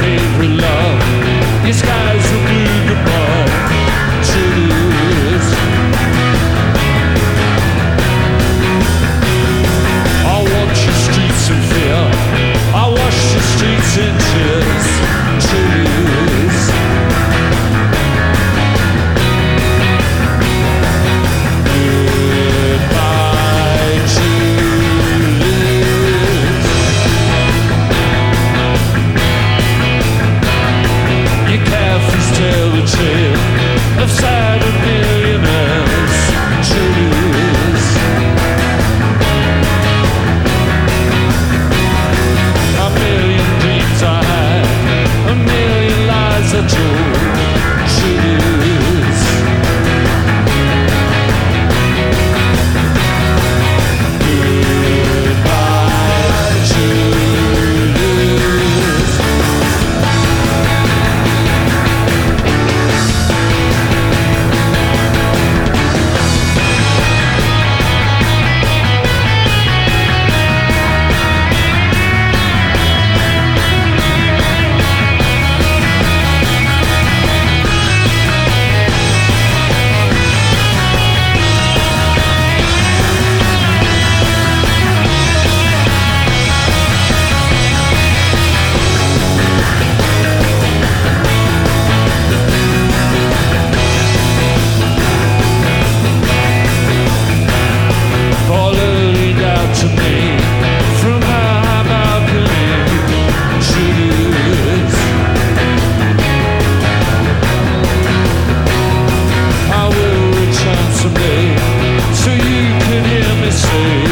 favorite love. Your skies will blue. angel say